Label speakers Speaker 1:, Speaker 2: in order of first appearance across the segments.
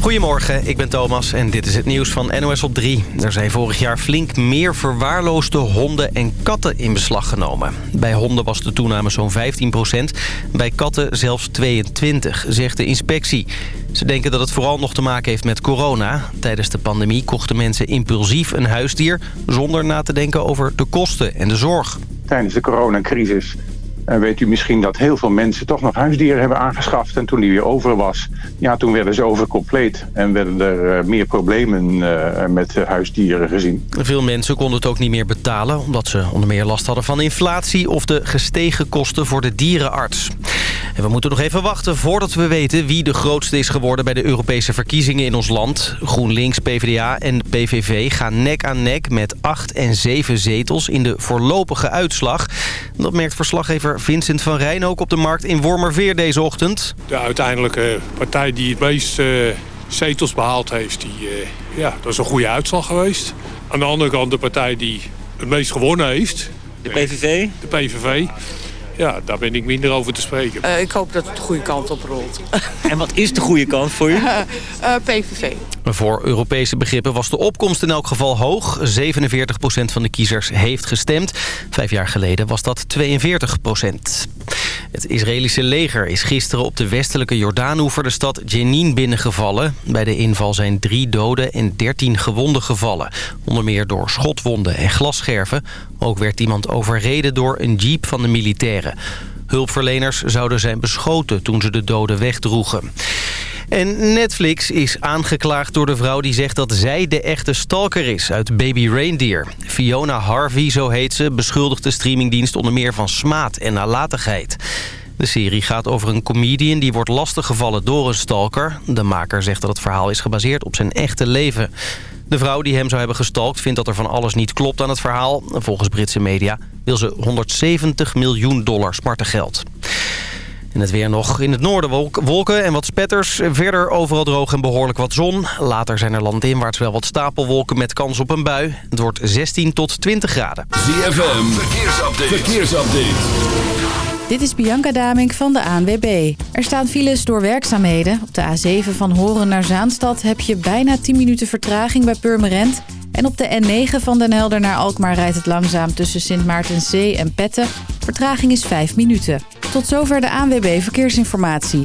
Speaker 1: Goedemorgen, ik ben Thomas en dit is het nieuws van NOS op 3. Er zijn vorig jaar flink meer verwaarloosde honden en katten in beslag genomen. Bij honden was de toename zo'n 15% bij katten zelfs 22, zegt de inspectie. Ze denken dat het vooral nog te maken heeft met corona. Tijdens de pandemie kochten mensen impulsief een huisdier... zonder na te denken over de kosten en de zorg.
Speaker 2: Tijdens de coronacrisis en weet u misschien dat heel veel mensen toch nog huisdieren hebben aangeschaft. En toen die weer over was, ja, toen werden ze overcompleet. En werden er eh, meer problemen uh, met huisdieren gezien.
Speaker 1: Veel mensen konden het ook niet meer betalen... omdat ze onder meer last hadden van inflatie... of de gestegen kosten voor de dierenarts. En we moeten nog even wachten voordat we weten wie de grootste is geworden... bij de Europese verkiezingen in ons land. GroenLinks, PvdA en PVV gaan nek aan nek met 8 en 7 zetels... in de voorlopige uitslag. Dat merkt verslaggever Vincent van Rijn ook op de markt in Wormerveer deze ochtend.
Speaker 3: De uiteindelijke partij die het meest uh, zetels behaald heeft, die, uh, ja, dat is een goede uitslag geweest. Aan de andere kant de partij die het meest gewonnen heeft.
Speaker 4: De PVV?
Speaker 3: De PVV. Ja, daar ben ik minder over te spreken.
Speaker 5: Uh, ik hoop dat het de goede kant op rolt.
Speaker 4: en wat is de goede kant voor u?
Speaker 5: PVV.
Speaker 1: Voor Europese begrippen was de opkomst in elk geval hoog. 47% van de kiezers heeft gestemd. Vijf jaar geleden was dat 42%. Het Israëlische leger is gisteren op de westelijke Jordaanoever de stad Jenin binnengevallen. Bij de inval zijn drie doden en 13 gewonden gevallen. Onder meer door schotwonden en glasscherven. Ook werd iemand overreden door een jeep van de militairen. Hulpverleners zouden zijn beschoten toen ze de doden wegdroegen. En Netflix is aangeklaagd door de vrouw die zegt dat zij de echte stalker is uit Baby Reindeer. Fiona Harvey, zo heet ze, beschuldigt de streamingdienst onder meer van smaad en nalatigheid. De serie gaat over een comedian die wordt lastiggevallen door een stalker. De maker zegt dat het verhaal is gebaseerd op zijn echte leven. De vrouw die hem zou hebben gestalkt vindt dat er van alles niet klopt aan het verhaal. Volgens Britse media wil ze 170 miljoen dollar smartengeld. En het weer nog in het noorden wolken en wat spetters. Verder overal droog en behoorlijk wat zon. Later zijn er landinwaarts wel wat stapelwolken met kans op een bui. Het wordt 16 tot 20 graden.
Speaker 6: ZFM, verkeersupdate. verkeersupdate.
Speaker 7: Dit is Bianca Damink van de ANWB. Er staan files door werkzaamheden. Op de A7 van Horen naar Zaanstad heb je bijna 10 minuten vertraging bij Purmerend... En op de N9 van Den Helder naar Alkmaar rijdt het langzaam tussen Sint Maartenzee en Petten. Vertraging is 5 minuten. Tot zover de ANWB Verkeersinformatie.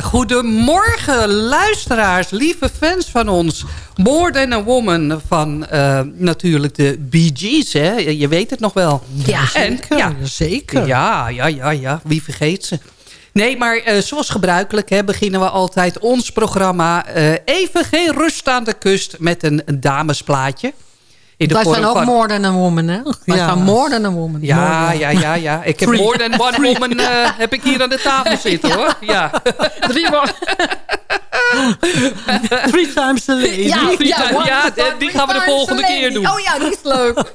Speaker 8: Ja, goedemorgen luisteraars, lieve fans van ons. More Than a Woman van uh, natuurlijk de Bee Gees, hè? Je weet het nog wel.
Speaker 9: Ja, zeker. ja, zeker.
Speaker 8: Ja, ja, ja, ja, wie vergeet ze. Nee, maar uh, zoals gebruikelijk hè, beginnen we altijd ons programma... Uh, even geen rust aan de kust met een, een damesplaatje.
Speaker 9: Wij zijn ook more than a woman, hè? Wij ja. zijn more than a woman.
Speaker 8: Ja, ja, ja, ja. Ik heb Three. more than one woman uh, heb ik hier aan de tafel zitten, hoor. Ja.
Speaker 9: Drie Three times the lady.
Speaker 8: Ja, ja, ja die gaan we de volgende keer doen.
Speaker 9: Oh ja, die is leuk.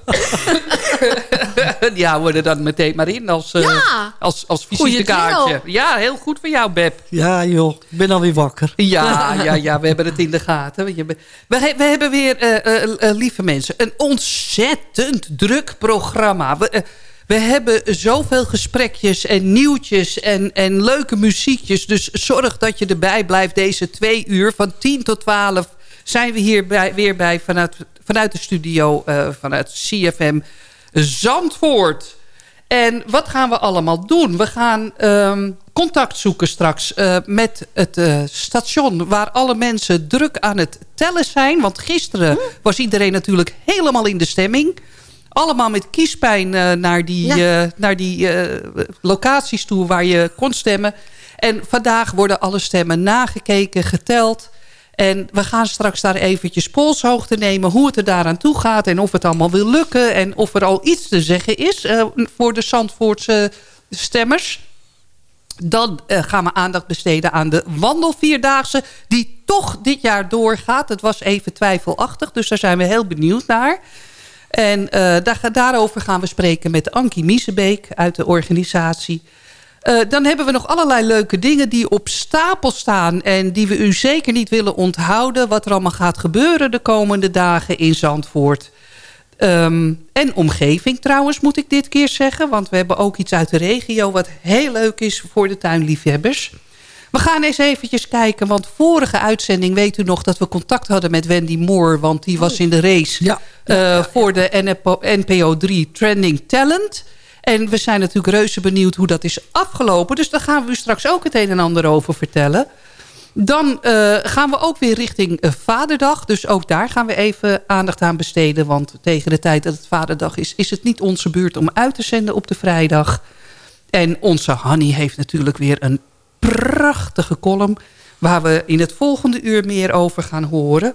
Speaker 8: ja, we er dan meteen maar in als, uh, ja. als, als visitekaartje. Ja, heel goed voor jou, Beb.
Speaker 9: Ja, joh. Ik ben alweer wakker.
Speaker 8: Ja, ja, ja. We hebben het in de gaten. We, we, we hebben weer, uh, uh, lieve mensen, een ontzettend druk programma. We, we hebben zoveel gesprekjes en nieuwtjes en, en leuke muziekjes. Dus zorg dat je erbij blijft deze twee uur. Van 10 tot 12 zijn we hier bij, weer bij vanuit, vanuit de studio, uh, vanuit CFM Zandvoort. En wat gaan we allemaal doen? We gaan um, contact zoeken straks uh, met het uh, station... waar alle mensen druk aan het tellen zijn. Want gisteren hm? was iedereen natuurlijk helemaal in de stemming. Allemaal met kiespijn uh, naar die, ja. naar die locaties toe waar je kon stemmen. En vandaag worden alle stemmen nagekeken, geteld... En we gaan straks daar eventjes polshoogte nemen... hoe het er daaraan toe gaat en of het allemaal wil lukken... en of er al iets te zeggen is voor de Zandvoortse stemmers. Dan uh, gaan we aandacht besteden aan de wandelvierdaagse... die toch dit jaar doorgaat. Het was even twijfelachtig, dus daar zijn we heel benieuwd naar... En uh, daar, daarover gaan we spreken met Ankie Miesebeek uit de organisatie. Uh, dan hebben we nog allerlei leuke dingen die op stapel staan... en die we u zeker niet willen onthouden... wat er allemaal gaat gebeuren de komende dagen in Zandvoort. Um, en omgeving trouwens, moet ik dit keer zeggen. Want we hebben ook iets uit de regio... wat heel leuk is voor de tuinliefhebbers. We gaan eens eventjes kijken, want vorige uitzending... weet u nog dat we contact hadden met Wendy Moore... want die was in de race ja, uh, ja, voor de NPO 3 Trending Talent... En we zijn natuurlijk reuze benieuwd hoe dat is afgelopen. Dus daar gaan we u straks ook het een en ander over vertellen. Dan uh, gaan we ook weer richting uh, Vaderdag. Dus ook daar gaan we even aandacht aan besteden. Want tegen de tijd dat het Vaderdag is... is het niet onze beurt om uit te zenden op de vrijdag. En onze Hanny heeft natuurlijk weer een prachtige column... waar we in het volgende uur meer over gaan horen.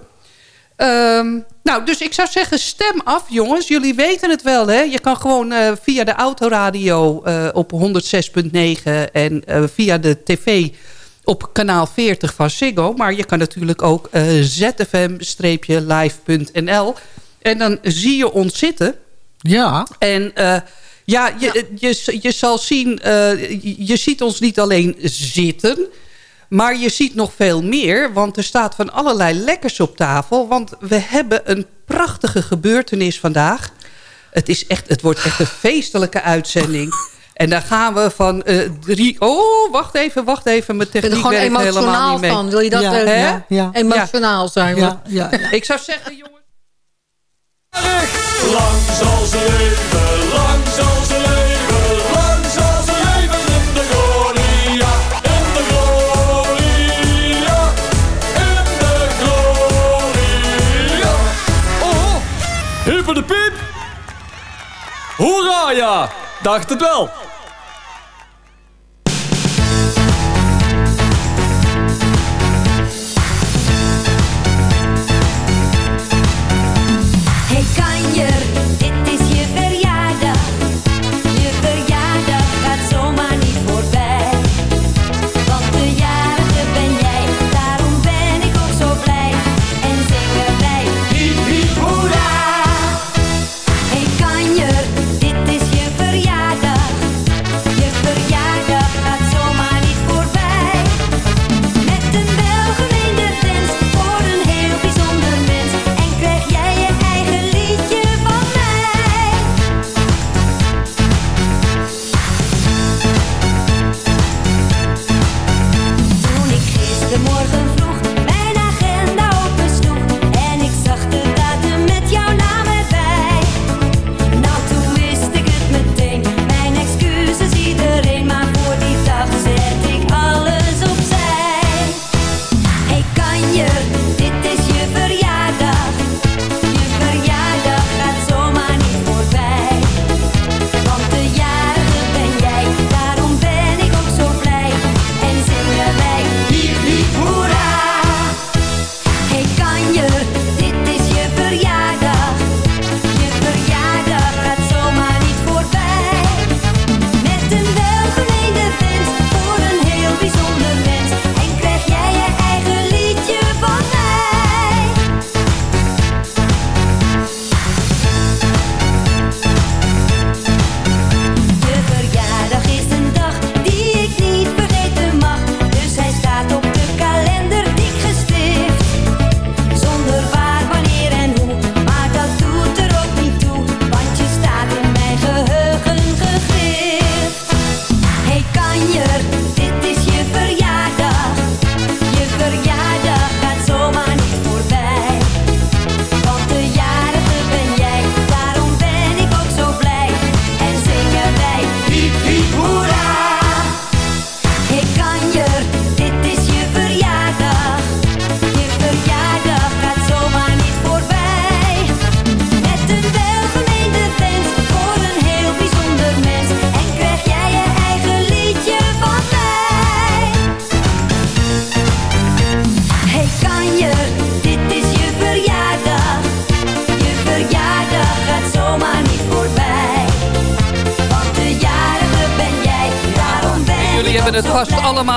Speaker 8: Um, nou, dus ik zou zeggen, stem af, jongens. Jullie weten het wel, hè? Je kan gewoon uh, via de autoradio uh, op 106.9 en uh, via de tv op kanaal 40 van Ziggo. Maar je kan natuurlijk ook zfm-live.nl. En dan zie je ons zitten.
Speaker 9: Ja.
Speaker 8: En ja, je, ja. Je, je zal zien, je ziet ons niet alleen zitten... Maar je ziet nog veel meer, want er staat van allerlei lekkers op tafel. Want we hebben een prachtige gebeurtenis vandaag. Het, is echt, het wordt echt een feestelijke uitzending. En daar gaan we van uh, drie... Oh, wacht even, wacht even. Mijn techniek werkt helemaal niet mee.
Speaker 9: Van. Wil je dat
Speaker 8: ja,
Speaker 9: ja, ja. emotionaal zijn?
Speaker 8: Ja, ja, ja. Ik zou zeggen, jongens...
Speaker 10: Lang zal ze leven, lang zal ze leven, lang zal ze leven in de gloria. In de gloria, in de gloria.
Speaker 11: Oh, hyper de piep. Hoera ja, dacht het wel.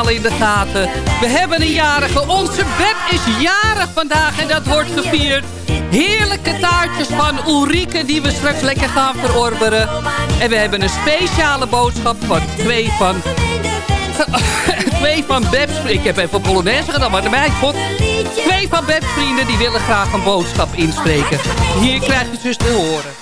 Speaker 8: In de gaten. We hebben een jarige. Onze Beb is jarig vandaag en dat wordt gevierd. Heerlijke taartjes van Ulrike die we straks lekker gaan verorberen. En we hebben een speciale boodschap van twee van... twee van Beb's... Ik heb even Polonaise gedaan, maar mij god. Twee van Beb's vrienden die willen graag een boodschap inspreken. Hier krijg je dus te horen.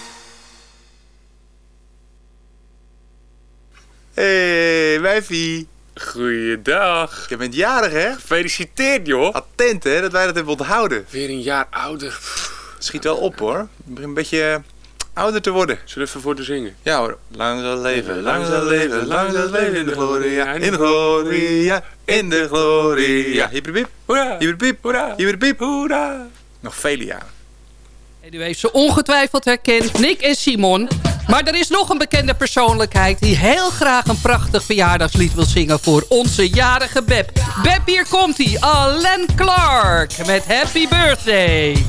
Speaker 12: Hey, wijfie. Goeiedag. Je bent jarig, hè? Gefeliciteerd, joh. Attent, hè, dat wij dat hebben onthouden. Weer een jaar ouder. Schiet wel op, hoor. Je begint een beetje eh, ouder te worden. Zullen we even voor te zingen? Ja, hoor. Lang zal leven, lang zal leven, lang zal leven in de gloria. In de gloria, in de gloria. Hippiepiep. Hoera. Hippiepiep. Hoera. Hippiepiep. Hoera. Nog vele jaren.
Speaker 8: En u heeft ze ongetwijfeld herkend, Nick en Simon. Maar er is nog een bekende persoonlijkheid... die heel graag een prachtig verjaardagslied wil zingen voor onze jarige Beb. Beb, hier komt hij, Alan Clark met Happy Birthday.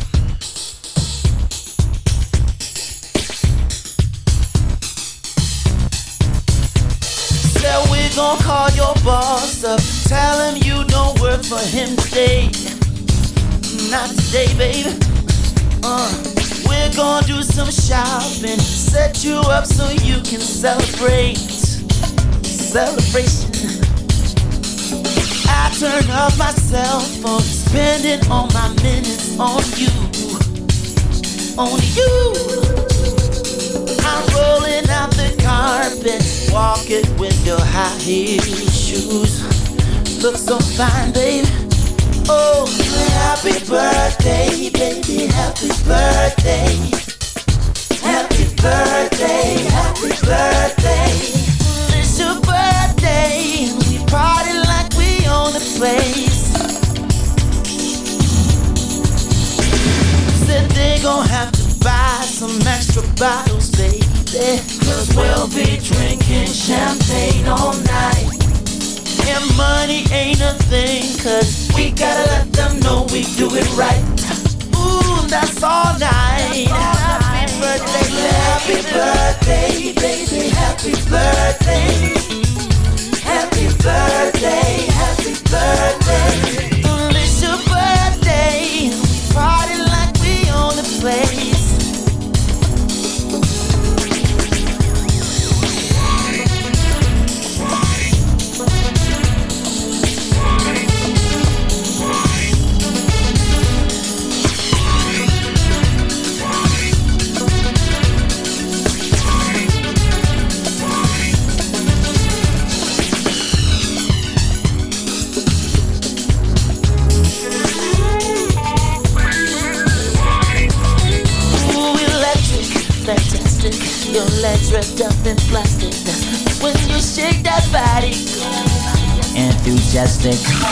Speaker 13: Said we gon' call your boss up. Tell him you don't work for him today. Not today, baby. Uh, we're gonna do some shopping. Set you up so you can celebrate. Celebration. I turn off my cell phone, spending all my minutes on you. On you. I'm rolling out the carpet, walking with your high heel shoes. Look so fine, baby. Oh, happy birthday, baby, happy birthday. Birthday, happy birthday. It's your birthday, we party like we own the place. Said they gon' have to buy some extra bottles, we'll be drinking champagne all night. And money ain't a thing, cause we gotta let them know we do it right. Ooh, that's all night. Happy happy birthday, baby, happy birthday. Happy birthday, happy birthday. music.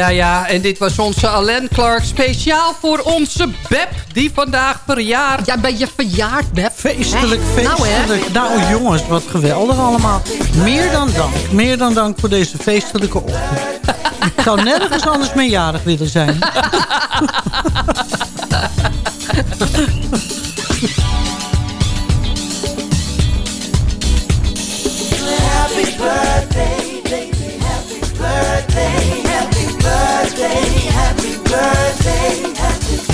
Speaker 8: Ja, ja, en dit was onze Alain Clark. Speciaal voor onze Beb, die vandaag verjaart.
Speaker 9: Ja, ben je verjaard, Beb?
Speaker 14: Feestelijk?
Speaker 9: Nou, hè?
Speaker 14: feestelijk. Nou, jongens, wat geweldig allemaal. Meer dan dank. Meer dan dank voor deze feestelijke ochtend. Ik zou nergens anders mee jarig willen zijn.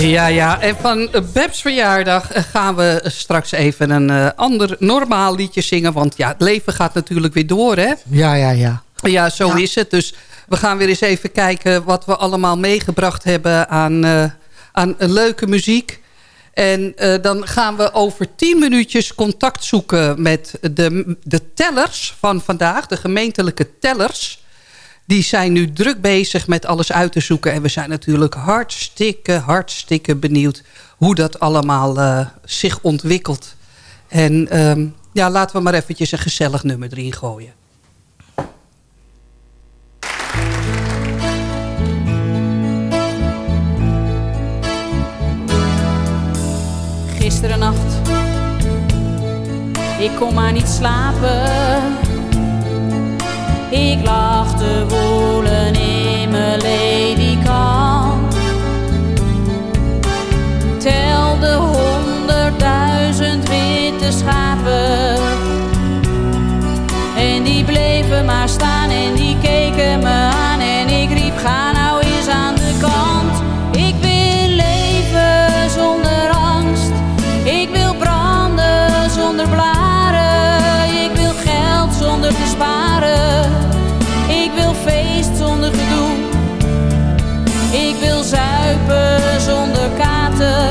Speaker 8: Ja, ja. En van Bebs verjaardag gaan we straks even een eh, ander normaal liedje zingen. Want ja, het leven gaat natuurlijk weer door, hè?
Speaker 14: Ja, ja, ja.
Speaker 8: Ja, zo is het. Dus we gaan weer eens even kijken wat we allemaal meegebracht hebben aan, eh, aan leuke muziek. En eh, dan gaan we over tien minuutjes contact zoeken met de, de tellers van vandaag. De gemeentelijke tellers. Die zijn nu druk bezig met alles uit te zoeken. En we zijn natuurlijk hartstikke, hartstikke benieuwd hoe dat allemaal eh, zich ontwikkelt. En ehm, ja, laten we maar eventjes een gezellig nummer erin gooien.
Speaker 15: Gisteren nacht, ik kon maar niet slapen. Ik lag maar staan en die keken me aan. En ik riep, ga nou eens aan de kant. Ik wil leven zonder angst. Ik wil branden zonder blaren. Ik wil geld zonder te sparen. Ik wil feest zonder gedoe. Ik wil zuipen zonder kater.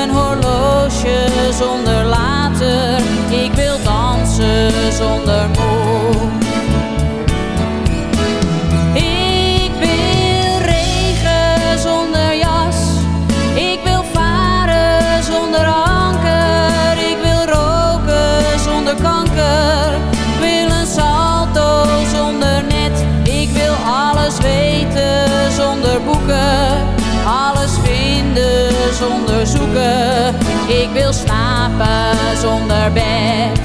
Speaker 15: Een horloge zonder later. Ik wil dansen zonder moe. Ik wil slapen zonder bed.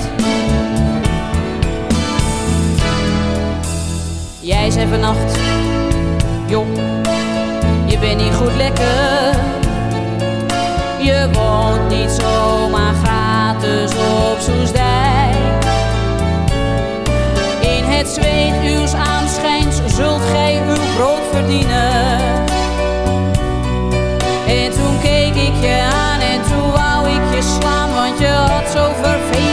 Speaker 15: Jij zei vannacht, joh, je bent niet goed lekker. Je woont niet zomaar gratis op Soesdijk. In het zweet uws aanschijns zult gij uw brood verdienen. Zo vervelend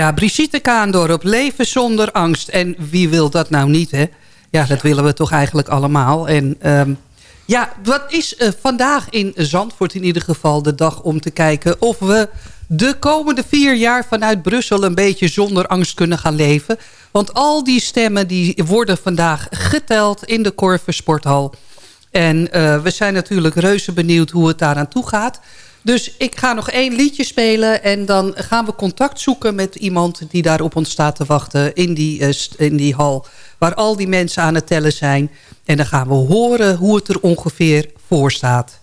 Speaker 8: Ja, Brigitte Kaandorp, leven zonder angst. En wie wil dat nou niet, hè? Ja, dat willen we toch eigenlijk allemaal. En ehm, ja, wat is eh, vandaag in Zandvoort in ieder geval de dag om te kijken... of we de komende vier jaar vanuit Brussel een beetje zonder angst kunnen gaan leven. Want al die stemmen die worden vandaag geteld in de Corver Sporthal. En eh, we zijn natuurlijk reuze benieuwd hoe het daaraan toe gaat... Dus ik ga nog één liedje spelen en dan gaan we contact zoeken met iemand die daar op ons staat te wachten in die, eh, in die hal. Waar al die mensen aan het tellen zijn. En dan gaan we horen hoe het er ongeveer voor staat.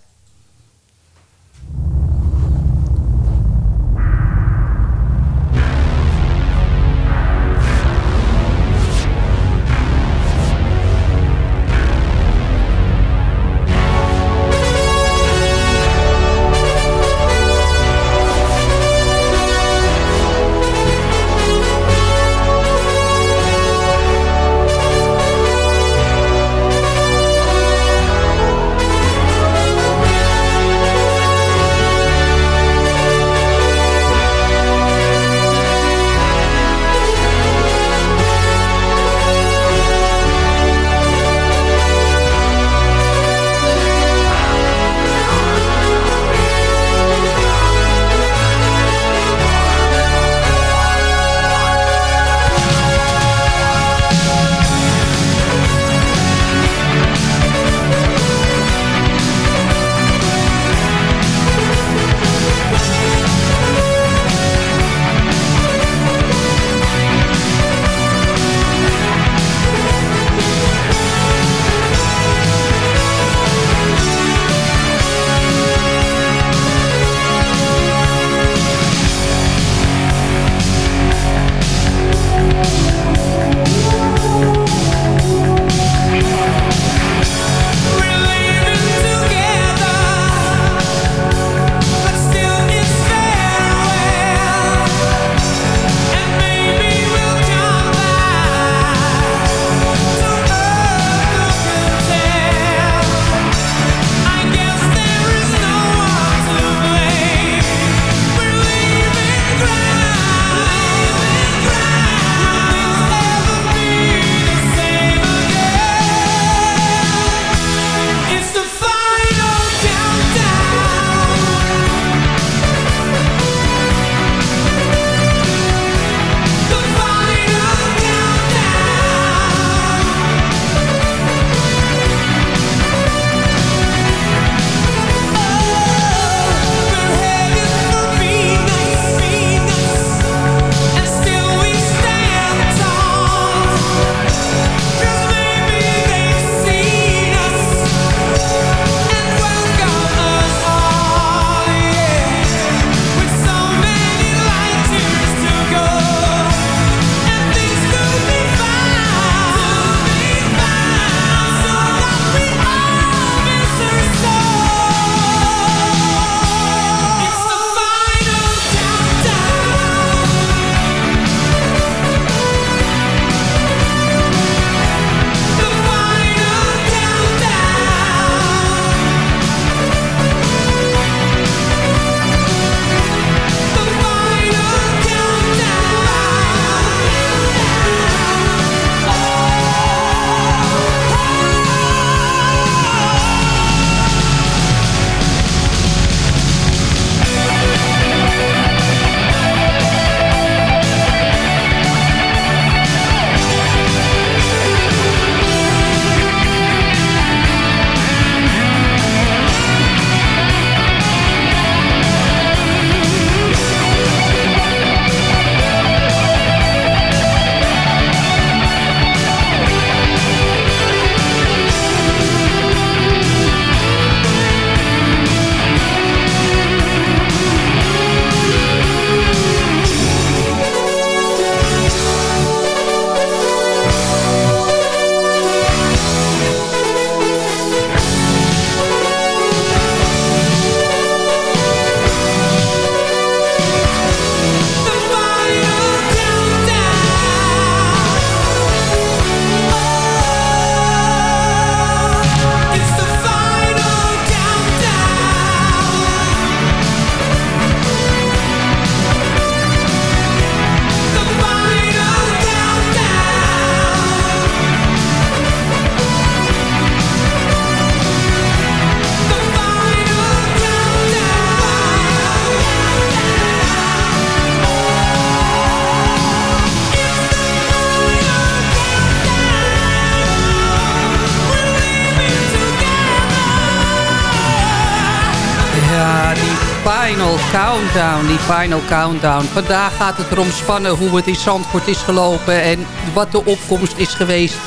Speaker 8: Die final countdown. Vandaag gaat het erom spannen hoe het in Zandvoort is gelopen... en wat de opkomst is geweest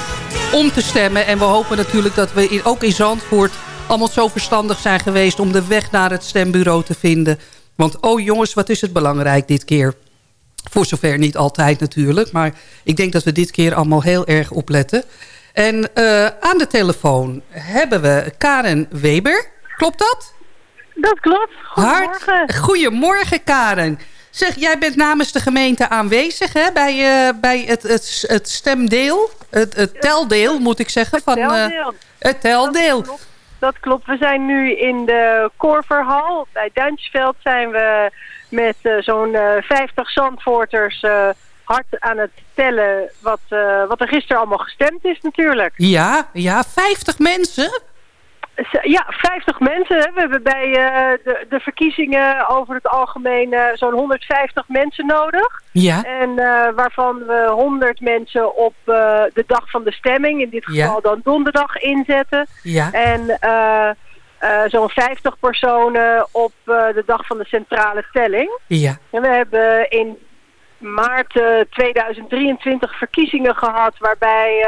Speaker 8: om te stemmen. En we hopen natuurlijk dat we ook in Zandvoort allemaal zo verstandig zijn geweest... om de weg naar het stembureau te vinden. Want oh jongens, wat is het belangrijk dit keer. Voor zover niet altijd natuurlijk. Maar ik denk dat we dit keer allemaal heel erg opletten. En eh, aan de telefoon hebben we Karen Weber. Klopt dat?
Speaker 16: Dat klopt.
Speaker 8: Goedemorgen. Goedemorgen, Karen. Zeg, jij bent namens de gemeente aanwezig hè, bij, eh, bij het, het, het stemdeel. Het, het teldeel, moet ik zeggen. van, eh,
Speaker 16: teldeel.
Speaker 8: het teldeel.
Speaker 16: Dat klopt. We zijn nu in de Korverhal. Bij Duintjesveld zijn we met eh, zo'n eh, 50 Zandvoorters hard aan het tellen wat, wat er gisteren allemaal gestemd is natuurlijk.
Speaker 8: Ja, ja, 50 mensen.
Speaker 16: Ja, 50 mensen. Hè. We hebben bij eh, de, de verkiezingen over het algemeen eh, zo'n 150 mensen nodig.
Speaker 8: Ja.
Speaker 16: En eh, waarvan we 100 mensen op de dag van de stemming, in dit
Speaker 8: Ja.
Speaker 16: geval dan donderdag, inzetten.
Speaker 8: Ja.
Speaker 16: En zo'n 50 personen op de dag van de centrale telling.
Speaker 8: Ja.
Speaker 16: En we hebben in maart eh, 2023 verkiezingen gehad waarbij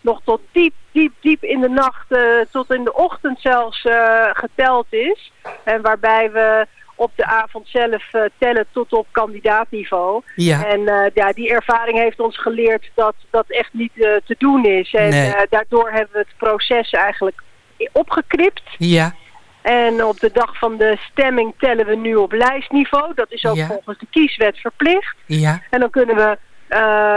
Speaker 16: nog tot diep, diep, diep in de nacht, eh, tot in de ochtend zelfs eh, geteld is. En waarbij we op de avond zelf eh, tellen tot op kandidaatniveau.
Speaker 8: Ja.
Speaker 16: En ja, die ervaring heeft ons geleerd dat dat echt niet te doen is. En
Speaker 8: Nee.
Speaker 16: daardoor hebben we het proces eigenlijk opgeknipt.
Speaker 8: Ja.
Speaker 16: En op de dag van de stemming tellen we nu op lijstniveau. Dat is ook
Speaker 8: Ja.
Speaker 16: volgens de kieswet verplicht.
Speaker 8: Ja.
Speaker 16: En dan kunnen we,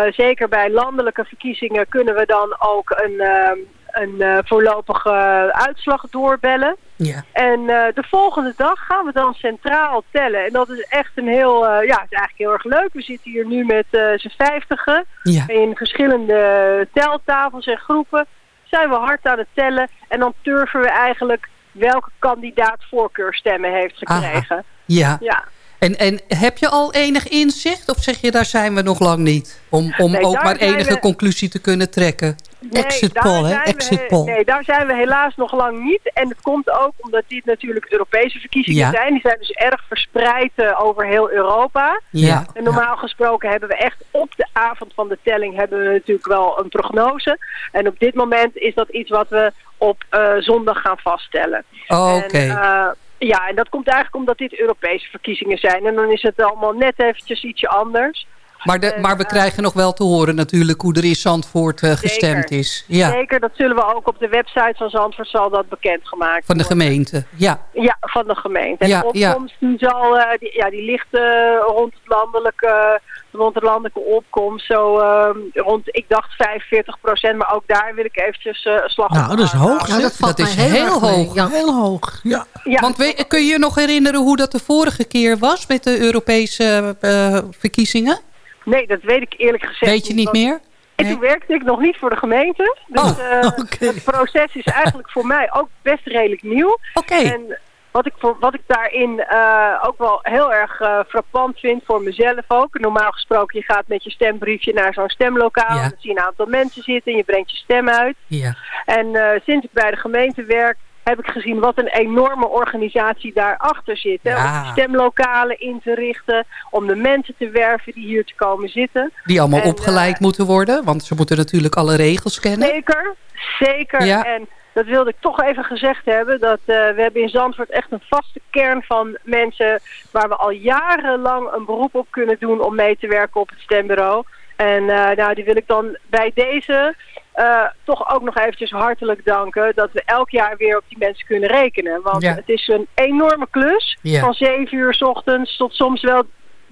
Speaker 16: zeker bij landelijke verkiezingen, kunnen we dan ook een, ehm, een eh, voorlopige uitslag doorbellen.
Speaker 8: Ja.
Speaker 16: En eh, de volgende dag gaan we dan centraal tellen. En dat is echt een heel, eh, ja, het is eigenlijk heel erg leuk. We zitten hier nu met eh z'n vijftigen.
Speaker 8: Ja.
Speaker 16: In verschillende teltafels en groepen zijn we hard aan het tellen. En dan turven we eigenlijk welke kandidaat voorkeurstemmen heeft gekregen.
Speaker 8: Ja.
Speaker 16: Ja.
Speaker 8: En, en heb je al enig inzicht? Of zeg je, daar zijn we nog lang niet? Om, om
Speaker 16: Nee,
Speaker 8: ook maar enige
Speaker 16: we-
Speaker 8: conclusie te kunnen trekken.
Speaker 16: Nee, daar zijn we he- Nee, daar zijn we helaas nog lang niet. En het komt ook omdat dit natuurlijk Europese verkiezingen
Speaker 8: Ja.
Speaker 16: zijn. Die zijn dus erg verspreid eh, over heel Europa.
Speaker 8: Ja.
Speaker 16: En normaal gesproken hebben we echt op de avond van de telling hebben we natuurlijk wel een prognose. En op dit moment is dat iets wat we op eh, zondag gaan vaststellen.
Speaker 8: Oh,
Speaker 16: En,
Speaker 8: Oké.
Speaker 16: eh, ja, en dat komt eigenlijk omdat dit Europese verkiezingen zijn. En dan is het allemaal net eventjes ietsje anders.
Speaker 8: Maar, de, maar we krijgen nog wel te horen natuurlijk hoe er in Zandvoort eh, gestemd
Speaker 16: Zeker.
Speaker 8: is. Ja,
Speaker 16: Zeker, dat zullen we ook op de website van Zandvoort zal dat bekendgemaakt
Speaker 8: van de
Speaker 16: worden.
Speaker 8: gemeente. Ja,
Speaker 16: Ja, van de gemeente. En
Speaker 8: Ja,
Speaker 16: de opkomst die zal, eh, die, ja, die ligt eh, rond, het landelijke, rond de landelijke opkomst. Zo ehm, rond, ik dacht 45 procent, maar ook daar wil ik eventjes eh, slag op
Speaker 14: Nou, dat is hoog. zeg.
Speaker 8: dat is heel hoog.
Speaker 14: Ja, heel hoog. Ja.
Speaker 8: Want we- kun je je nog herinneren hoe dat de vorige keer was met de Europese eh, verkiezingen?
Speaker 16: Nee, dat weet ik eerlijk gezegd
Speaker 8: Weet je niet meer?
Speaker 16: En toen werkte ik nog niet voor de gemeente. Dus
Speaker 8: Oh,
Speaker 16: eh, het proces is eigenlijk voor mij ook best redelijk nieuw.
Speaker 8: Oké.
Speaker 16: En wat ik, wat ik daarin eh, ook wel heel erg eh, frappant vind voor mezelf ook. Normaal gesproken, je gaat met je stembriefje naar zo'n stemlokaal.
Speaker 8: Ja.
Speaker 16: En dan zie je een aantal mensen zitten en je brengt je stem uit.
Speaker 8: Ja.
Speaker 16: En sinds ik bij de gemeente werk, heb ik gezien wat een enorme organisatie daarachter zit. Hè?
Speaker 8: Ja.
Speaker 16: Om stemlokalen in te richten, om de mensen te werven die hier te komen zitten.
Speaker 8: Die allemaal
Speaker 16: En,
Speaker 8: opgeleid moeten worden, want ze moeten natuurlijk alle regels kennen.
Speaker 16: Zeker, zeker.
Speaker 8: Ja.
Speaker 16: En dat wilde ik toch even gezegd hebben. Dat eh, we hebben in Zandvoort echt een vaste kern van mensen... waar we al jarenlang een beroep op kunnen doen om mee te werken op het stembureau. En eh, nou, die wil ik dan bij deze eh, toch ook nog eventjes hartelijk danken... dat we elk jaar weer op die mensen kunnen rekenen. Want
Speaker 8: Ja.
Speaker 16: het is een enorme klus.
Speaker 8: Ja.
Speaker 16: Van 7 uur 's ochtends tot soms wel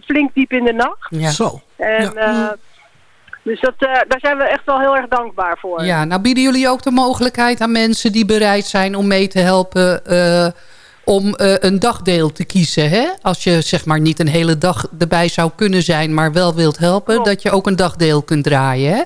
Speaker 16: flink diep in de nacht.
Speaker 8: Ja.
Speaker 14: Zo.
Speaker 16: En, eh, dus dat, eh, daar zijn we echt wel heel erg dankbaar voor.
Speaker 8: Ja, nou bieden jullie ook de mogelijkheid aan mensen die bereid zijn om mee te helpen... eh, om eh, een dagdeel te kiezen, hè? Als je zeg maar niet een hele dag erbij zou kunnen zijn... maar wel wilt helpen, dat je ook een dagdeel kunt draaien, hè?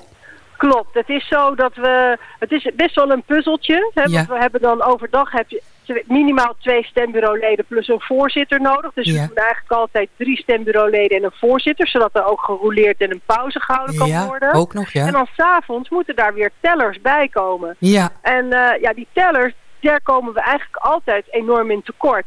Speaker 16: Klopt, het is zo dat we... Het is best wel een puzzeltje. Hè,
Speaker 8: Ja.
Speaker 16: Want we hebben dan overdag heb je minimaal twee stembureauleden plus een voorzitter nodig. Dus
Speaker 8: Ja.
Speaker 16: we doen eigenlijk altijd drie stembureauleden en een voorzitter. Zodat er ook gerouleerd en een pauze gehouden kan
Speaker 8: Ja,
Speaker 16: worden.
Speaker 8: ook nog, ja.
Speaker 16: En dan s'avonds moeten daar weer tellers bij komen.
Speaker 8: Ja.
Speaker 16: En eh, ja, die tellers, daar komen we eigenlijk altijd enorm in tekort.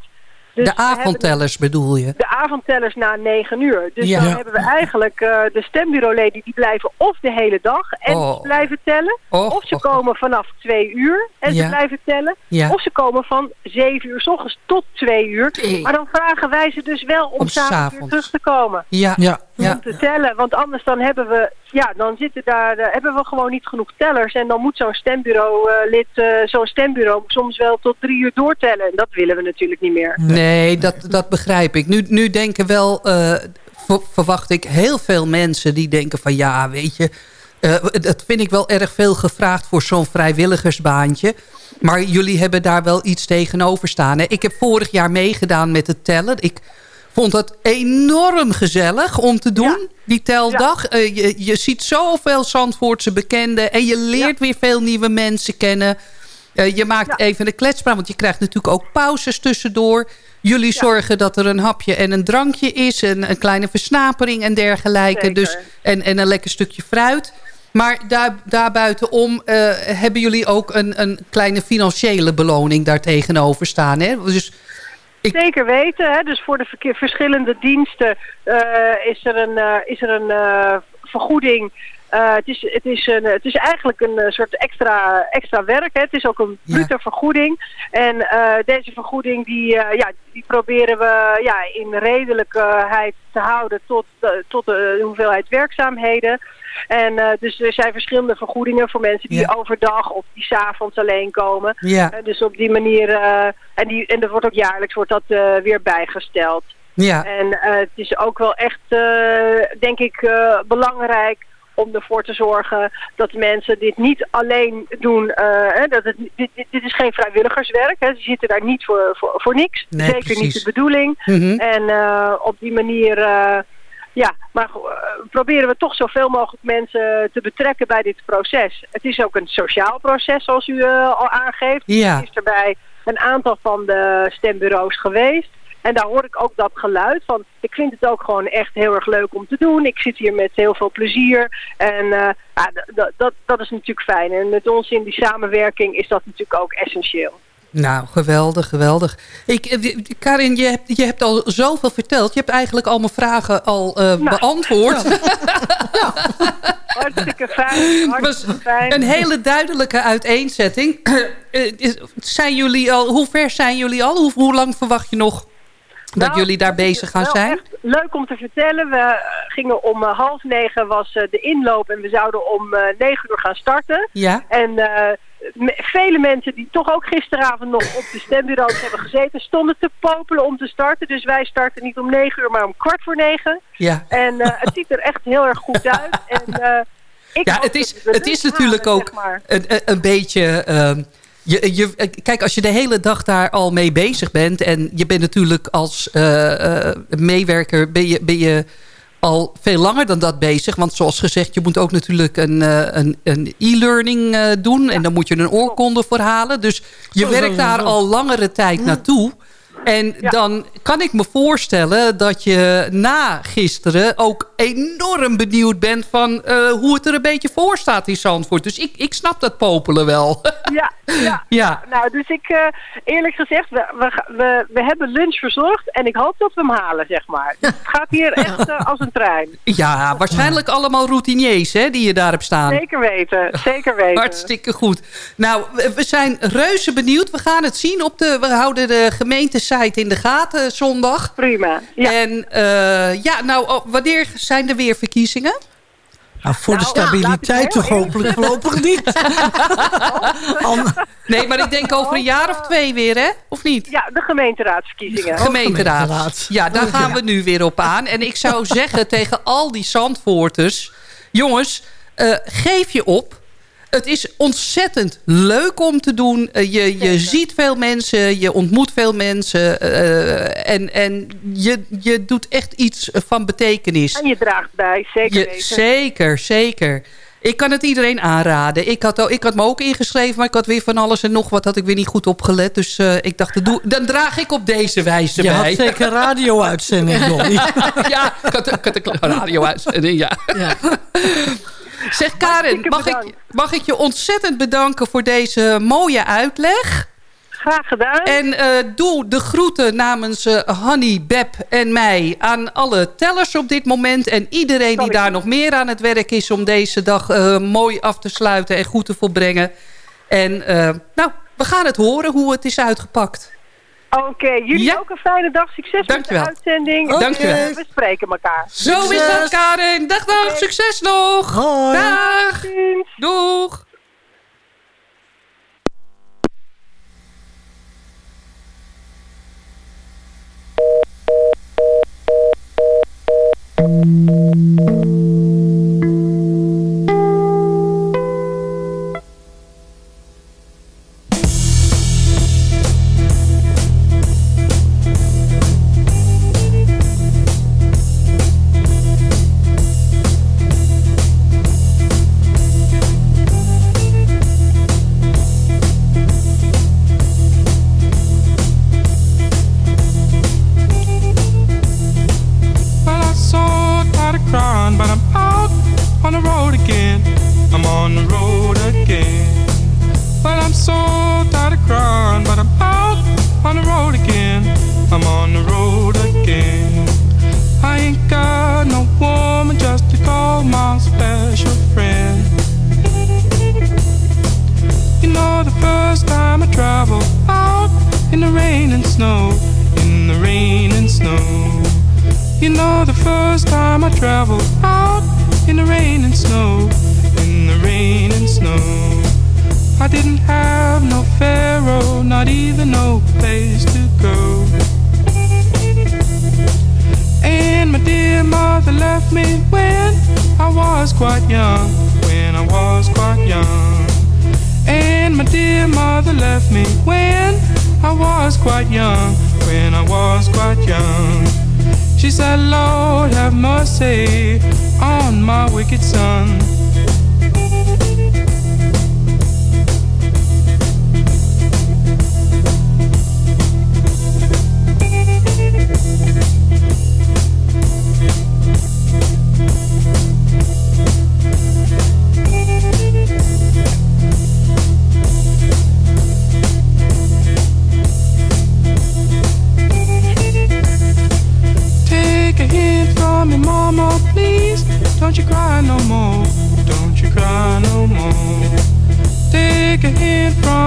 Speaker 16: Dus
Speaker 8: de avondtellers bedoel je?
Speaker 16: de avondtellers na 9 uur. Dus
Speaker 8: Ja.
Speaker 16: dan hebben we eigenlijk eh, de stembureauleden die blijven of de hele dag en
Speaker 8: Oh.
Speaker 16: blijven tellen.
Speaker 8: Oh,
Speaker 16: of ze komen vanaf 2 uur en
Speaker 8: Ja.
Speaker 16: ze blijven tellen.
Speaker 8: Ja.
Speaker 16: Of ze komen van 7 uur s ochtends tot 2 uur. Maar dan vragen wij ze dus wel om,
Speaker 8: Om
Speaker 16: s'avonds. terug te komen.
Speaker 8: Ja, ja, ja.
Speaker 16: Om te tellen, want anders dan hebben we, ja, dan zitten daar, eh, hebben we gewoon niet genoeg tellers. En dan moet zo'n stembureau eh, lid, eh, zo'n stembureau soms wel tot drie uur doortellen. En dat willen we natuurlijk niet meer.
Speaker 8: Nee, dat, dat begrijp ik. Nu, nu denken wel, ver- verwacht ik heel veel mensen die denken van ja, weet je, dat vind ik wel erg veel gevraagd voor zo'n vrijwilligersbaantje. Maar jullie hebben daar wel iets tegenover staan. Hè? Ik heb vorig jaar meegedaan met het tellen. Ik vond dat enorm gezellig om te doen, die teldag. Eh, je, je ziet zoveel Zandvoortse bekenden en je leert weer veel nieuwe mensen kennen. Eh, je maakt even een kletspraat, want je krijgt natuurlijk ook pauzes tussendoor. Jullie zorgen dat er een hapje en een drankje is. En een kleine versnapering en dergelijke.
Speaker 16: Zeker.
Speaker 8: Dus, en, en een lekker stukje fruit. Maar daar, daarbuitenom eh, hebben jullie ook een, een kleine financiële beloning daar tegenover staan. Hè? Dus
Speaker 16: Zeker weten. Hè? Dus voor de verschillende diensten eh, is er een, eh, is er een eh, vergoeding. Het, is, het, is een, het is eigenlijk een soort extra, extra werk. Hè? Het is ook een brute vergoeding. En deze vergoeding die, ja, die proberen we ja, in redelijkheid te houden tot, tot de hoeveelheid werkzaamheden. En eh, dus er zijn verschillende vergoedingen voor mensen die
Speaker 8: Ja.
Speaker 16: overdag of die s'avonds alleen komen.
Speaker 8: Ja.
Speaker 16: Eh, dus op die manier, eh, en, die, en dat wordt ook jaarlijks wordt dat weer bijgesteld.
Speaker 8: Ja.
Speaker 16: En het is ook wel echt, denk ik, belangrijk om ervoor te zorgen dat mensen dit niet alleen doen. dat het, dit, dit, is geen vrijwilligerswerk. Hè. Ze zitten daar niet voor, voor, voor niks.
Speaker 8: Nee,
Speaker 16: Zeker
Speaker 8: precies.
Speaker 16: niet de bedoeling.
Speaker 8: Mhm.
Speaker 16: En op die manier... ja, maar eh, proberen we toch zoveel mogelijk mensen te betrekken bij dit proces. Het is ook een sociaal proces, zoals u eh, al aangeeft.
Speaker 8: Ja.
Speaker 16: Ik is er bij een aantal van de stembureaus geweest. En daar hoor ik ook dat geluid van. Ik vind het ook gewoon echt heel erg leuk om te doen. Ik zit hier met heel veel plezier. En eh, ja, dat, dat is natuurlijk fijn. En met ons in die samenwerking is dat natuurlijk ook essentieel.
Speaker 8: Nou, geweldig, geweldig. Ik, eh, Karin, je hebt, je hebt al zoveel verteld. Je hebt eigenlijk al mijn vragen al eh, beantwoord.
Speaker 16: Hartstikke fijn. Hartstikke fijn.
Speaker 8: Een hele duidelijke uiteenzetting. Eh, zijn jullie al, hoe ver zijn jullie al? Hoe, hoe lang verwacht je nog dat
Speaker 16: Nou,
Speaker 8: jullie daar bezig gaan zijn?
Speaker 16: echt leuk om te vertellen. We gingen om eh, half negen was de inloop en we zouden om eh, negen uur gaan starten.
Speaker 8: Ja.
Speaker 16: En vele mensen die toch ook gisteravond nog op de stembureaus hebben gezeten, stonden te popelen om te starten. Dus wij starten niet om negen uur, maar om kwart voor negen.
Speaker 8: Ja.
Speaker 16: En eh, het ziet er echt heel erg goed uit. En, eh, ik
Speaker 8: Ja, het is, het is natuurlijk
Speaker 16: halen,
Speaker 8: ook
Speaker 16: zeg maar.
Speaker 8: een, een- beetje... ehm, je, je, kijk, als je de hele dag daar al mee bezig bent... en je bent natuurlijk als eh, meewerker... Ben je, ben je al veel langer dan dat bezig. Want zoals gezegd, je moet ook natuurlijk een, eh, een, een e-learning eh, doen. En dan moet je een oorkonde voor halen. Dus je werkt daar
Speaker 14: zo.
Speaker 8: al langere tijd naartoe. En dan kan ik me voorstellen dat je na gisteren ook enorm benieuwd bent van eh, hoe het er een beetje voor staat in Zandvoort. Dus ik, ik snap dat popelen wel.
Speaker 16: Ja, ja.
Speaker 8: Ja.
Speaker 16: Nou, dus ik, eh, eerlijk gezegd, we, we, we, we hebben lunch verzorgd en ik hoop dat we hem halen, zeg maar. Dus het gaat hier echt eh, als een trein.
Speaker 8: ja, waarschijnlijk allemaal routiniers hè, die je daar hebt staan.
Speaker 16: Zeker weten, zeker weten.
Speaker 8: Hartstikke goed. Nou, we zijn reuze benieuwd. We gaan het zien op de... We houden de in de gaten zondag.
Speaker 16: Prima.
Speaker 8: En eh, ja, nou, oh, wanneer zijn er weer verkiezingen?
Speaker 14: Nou, voor de stabiliteit toch hopelijk voorlopig niet.
Speaker 8: Nee, maar ik denk over een jaar of twee weer, hè? Of niet?
Speaker 16: Ja, de gemeenteraadsverkiezingen.
Speaker 8: Gemeenteraad.
Speaker 14: gemeenteraad.
Speaker 8: Ja, daar gaan we nu weer op aan. En ik zou zeggen tegen al die Zandvoorters... jongens, eh, geef je op. Het is ontzettend leuk om te doen. Eh, je, je ziet veel mensen, je ontmoet veel mensen. eh, en en je, je doet echt iets van betekenis.
Speaker 16: En je draagt bij, zeker
Speaker 8: Je-
Speaker 16: weten.
Speaker 8: zeker, zeker. Ik kan het iedereen aanraden. Ik had, al- ik had me ook ingeschreven, maar ik had weer van alles en nog wat had ik weer niet goed opgelet. Dus eh, ik dacht, dat doe, dan draag ik op deze wijze
Speaker 14: Je
Speaker 8: bij.
Speaker 14: had zeker radio-uitzending, Dolly.
Speaker 8: ja, ik had, ik had een radio-uitzending, ja. Zeg Karin, mag ik, mag ik je ontzettend bedanken voor deze mooie uitleg?
Speaker 16: graag gedaan.
Speaker 8: En eh, doe de groeten namens eh Hanny, Beb en mij aan alle tellers op dit moment. En iedereen die daar nog meer aan het werk is om deze dag eh, mooi af te sluiten en goed te volbrengen. En nou, we gaan het horen hoe het is uitgepakt.
Speaker 16: Oké, jullie
Speaker 8: Ja.
Speaker 16: ook een fijne dag. Succes
Speaker 8: Dankjewel.
Speaker 16: met de uitzending.
Speaker 8: Dankjewel.
Speaker 16: We spreken elkaar.
Speaker 8: Zo is dat, Karen. Dag, dag. Succes nog. Dag. Doeg.
Speaker 17: Traveled out in the rain and snow, in the rain and snow. I didn't have no pharaoh, not even no place to go. And my dear mother left me when I was quite young, when I was quite young. And my dear mother left me when I was quite young, when I was quite young. She said, Lord, have mercy on my wicked son.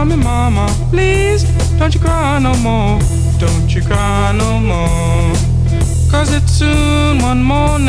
Speaker 17: Me, mama, please. Don't you cry no more. Don't you cry no more. Cause it's soon one morning.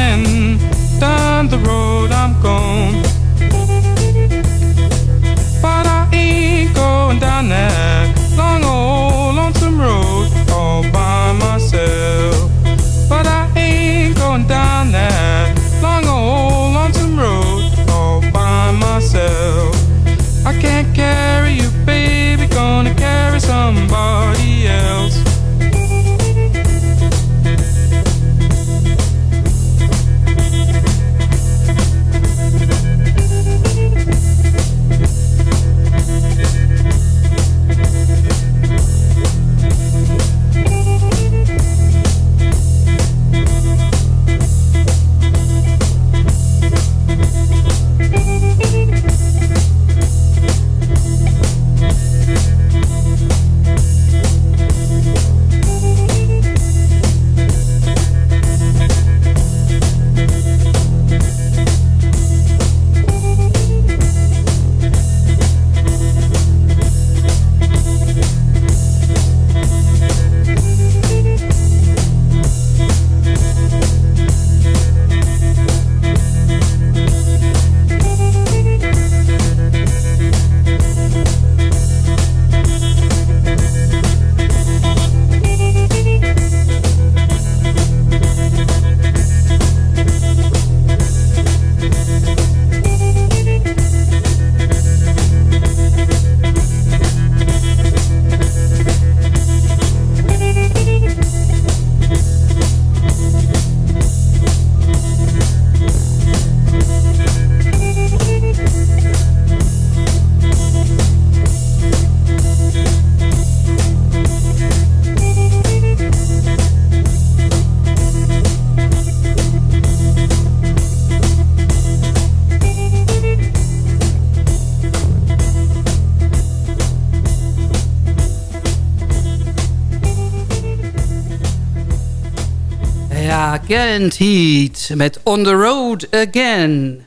Speaker 8: Kent Heat met On the Road Again.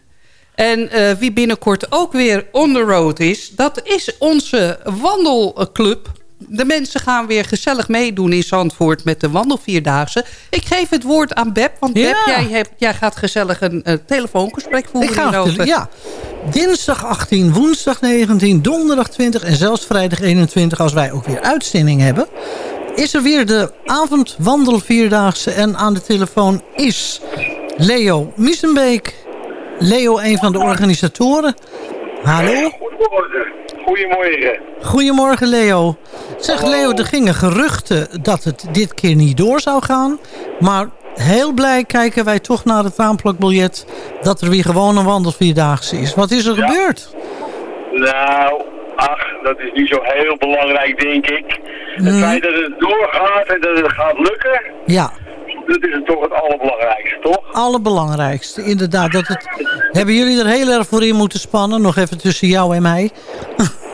Speaker 8: En eh, wie binnenkort ook weer on the road is... dat is onze wandelclub. De mensen gaan weer gezellig meedoen in Zandvoort met de wandelvierdaagse. Ik geef het woord aan Beb, want Beb, jij, hebt, jij gaat gezellig een telefoongesprek voeren
Speaker 14: Ik ga
Speaker 8: hierover.
Speaker 14: ja. Dinsdag 18, woensdag 19, donderdag 20 en zelfs vrijdag 21... als wij ook weer uitzending hebben... is er weer de avondwandelvierdaagse. En aan de telefoon is Leo Miesenbeek. Leo, een van de organisatoren. Hallo.
Speaker 18: Goedemorgen. Goedemorgen.
Speaker 14: Goedemorgen Leo. Zeg Leo, er gingen geruchten dat het dit keer niet door zou gaan. Maar heel blij kijken wij toch naar het aanplakbiljet... dat er weer gewoon een wandelvierdaagse is. Wat is er gebeurd?
Speaker 18: Nou, ach, dat is niet zo heel belangrijk, denk ik. Het feit dat het doorgaat en dat het gaat lukken,
Speaker 14: Ja,
Speaker 18: dat is het toch het allerbelangrijkste, toch?
Speaker 14: allerbelangrijkste. Inderdaad, dat het... hebben jullie er heel erg voor in moeten spannen? Nog even tussen jou en mij.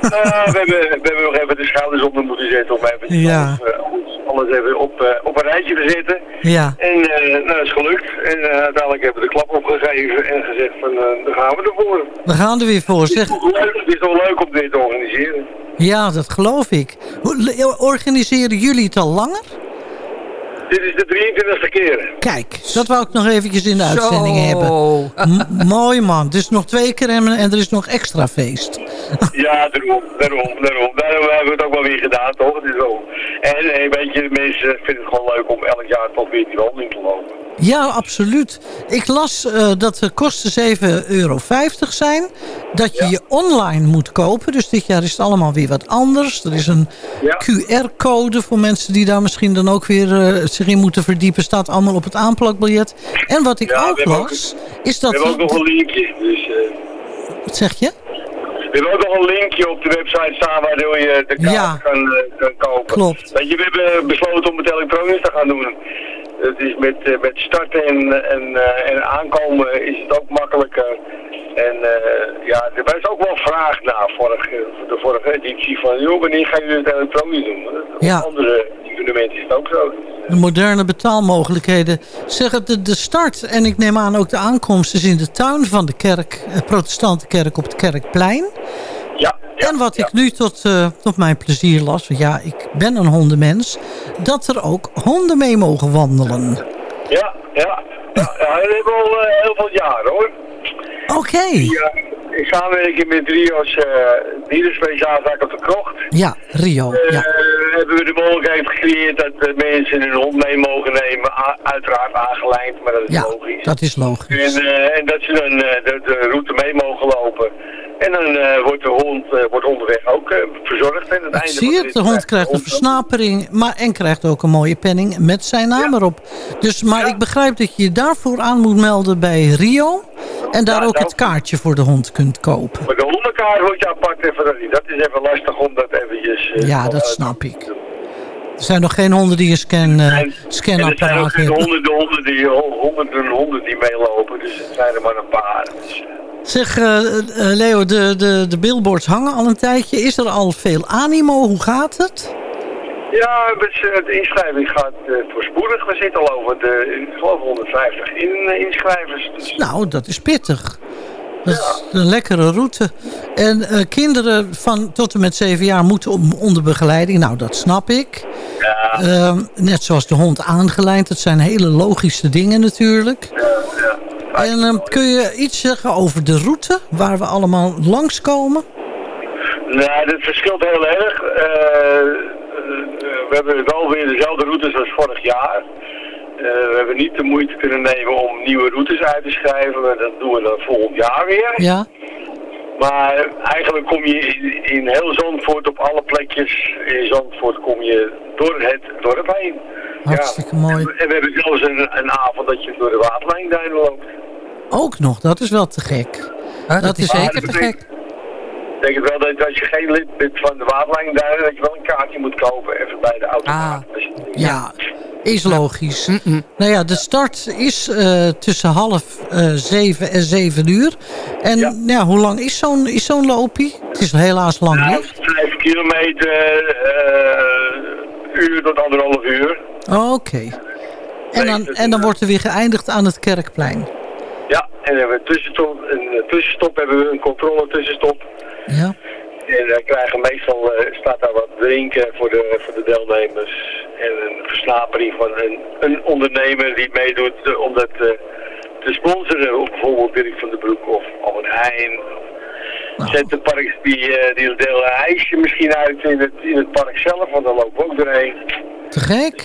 Speaker 18: Nou, we, hebben, we hebben nog even de schouders onder moeten zetten om even
Speaker 14: Ja.
Speaker 18: alles, eh, alles even op, eh, op een rijtje te zetten.
Speaker 14: Ja.
Speaker 18: En eh, nou, dat is gelukt. En eh, uiteindelijk hebben we de klap opgegeven en gezegd van, daar gaan we ervoor.
Speaker 14: We gaan er weer voor. Zeg,
Speaker 18: Het is leuk- het is toch leuk om dit te organiseren.
Speaker 14: ja, dat geloof ik. Organiseren jullie het al langer?
Speaker 18: Dit is de 23e keer.
Speaker 14: Kijk, dat wou ik nog eventjes in de
Speaker 18: Zo.
Speaker 14: uitzending hebben. M- mooi man. Dus nog twee keer en, en er is nog extra feest.
Speaker 18: Ja, daarom, daarom, daarom. Daarom hebben we het ook wel weer gedaan, toch? Het is wel. En een beetje, de mensen vinden het gewoon leuk om elk jaar toch weer die wandeling te lopen.
Speaker 14: Ja, absoluut. Ik las eh, dat de kosten 7,50 euro zijn. Dat je je online moet kopen. Dus dit jaar is het allemaal weer wat anders. Er is een QR-code voor mensen die daar misschien dan ook weer eh, zich in moeten verdiepen. Staat allemaal op het aanplakbiljet. En wat ik
Speaker 18: Ja,
Speaker 14: ook- las, is dat...
Speaker 18: We hebben ook nog een linkje, dus... eh,
Speaker 14: Wat zeg je?
Speaker 18: We hebben ook nog een linkje op de website staan waardoor je de kaart
Speaker 14: Ja.
Speaker 18: kan, eh, kan kopen.
Speaker 14: Klopt.
Speaker 18: Weet je, we hebben besloten om het elektronisch te gaan doen. Het is met, eh, met starten en, en, eh, en aankomen is het ook makkelijker. En ja, er was ook wel vraag naar vorige, de vorige editie van, joh, wanneer gaan jullie het elektronisch doen? Op
Speaker 14: Ja.
Speaker 18: andere evenementen is het ook zo.
Speaker 14: De moderne betaalmogelijkheden. Zeg het, de, de start en ik neem aan ook de aankomst is in de tuin van de kerk, eh, protestante kerk op het Kerkplein.
Speaker 18: Ja.
Speaker 14: en wat ik nu tot, eh, tot mijn plezier las, want ja, ik ben een hondenmens, dat er ook honden mee mogen wandelen.
Speaker 18: Ja, ja. ja, ja dat hebben we al eh, heel veel jaren hoor.
Speaker 14: Oké.
Speaker 18: Ja, in samenwerking met Rio's uh, dierenspeciaalzaak op de krocht.
Speaker 14: Ja, Rio.
Speaker 18: eh,
Speaker 14: Ja.
Speaker 18: hebben we de mogelijkheid gecreëerd dat eh, mensen hun hond mee mogen nemen. Uiteraard aangelijnd, maar dat is
Speaker 14: ja,
Speaker 18: logisch.
Speaker 14: dat is logisch.
Speaker 18: En, eh, en dat ze dan eh, de, de route mee mogen lopen. En dan eh, wordt de hond eh, wordt onderweg ook eh, verzorgd. En het einde
Speaker 14: zie het, de hond
Speaker 18: krijgt
Speaker 14: een versnapering, maar en krijgt ook een mooie penning met zijn naam erop. Dus, maar ik begrijp dat je je daarvoor aan moet melden bij Rio. En daar ook het kaartje voor de hond kunt kopen.
Speaker 18: Maar de hondenkaart wordt je apart even, dat is even lastig om dat eventjes... eh,
Speaker 14: Ja, dat snap ik. Er zijn nog geen honden die een scan, eh,
Speaker 18: En er zijn ook geen
Speaker 14: hebben.
Speaker 18: honderden honden die, honderden honden die meelopen, dus het zijn er maar een paar. Dus,
Speaker 14: Zeg eh, eh, Leo, de, de, de billboards hangen al een tijdje. Is er al veel animo? Hoe gaat het?
Speaker 18: ja, het, de inschrijving gaat eh, voorspoedig. We zitten al over de, ik geloof 150 in, eh, inschrijvers. Dus,
Speaker 14: Nou, dat is pittig. Dat is een lekkere route. En eh, kinderen van tot en met zeven jaar moeten onder begeleiding. Nou, dat snap ik. Ehm, net zoals de hond aangelijnd. Dat zijn hele logische dingen natuurlijk. En ehm, kun je iets zeggen over de route waar we allemaal langskomen?
Speaker 18: Nou, dat verschilt heel erg. Eh, we hebben wel weer dezelfde routes als vorig jaar. Eh, we hebben niet de moeite kunnen nemen om nieuwe routes uit te schrijven. Dat doen we dan volgend jaar weer.
Speaker 14: Ja.
Speaker 18: Maar eigenlijk kom je in, in heel Zandvoort op alle plekjes in Zandvoort kom je door het dorp heen.
Speaker 14: Hartstikke
Speaker 18: ja.
Speaker 14: mooi.
Speaker 18: En we hebben zelfs een, een avond dat je door de waterlijnduinen loopt.
Speaker 14: Ook nog, dat is wel te gek. dat is zeker te gek.
Speaker 18: Betekent wel dat als je geen lid bent van de waterlijnduinen, dat je wel een kaartje moet kopen even bij de automaat. Dus-
Speaker 14: Ja, is logisch. Nou ja, de start is eh, tussen half eh, zeven en zeven uur. En ja. hoe lang is zo'n is zo'n loopie? Het is helaas lang
Speaker 18: Nou,
Speaker 14: niet.
Speaker 18: vijf kilometer, eh uur tot anderhalf uur.
Speaker 14: Oké. En dan, en dan wordt er weer geëindigd aan het Kerkplein.
Speaker 18: Ja, en dan hebben we een tussenstop, een tussenstop hebben we een controle tussenstop.
Speaker 14: Ja.
Speaker 18: En dan krijgen meestal, eh, staat daar wat drinken voor de, voor de deelnemers. En een versnapering van een, een ondernemer die meedoet eh, om dat eh, te sponsoren. Of bijvoorbeeld Dirk van den Broek of Albert Heijn.
Speaker 14: Nou.
Speaker 18: Centerparks die, eh, die delen een ijsje misschien uit in het, in het park zelf, want daar lopen we ook doorheen.
Speaker 14: Te gek.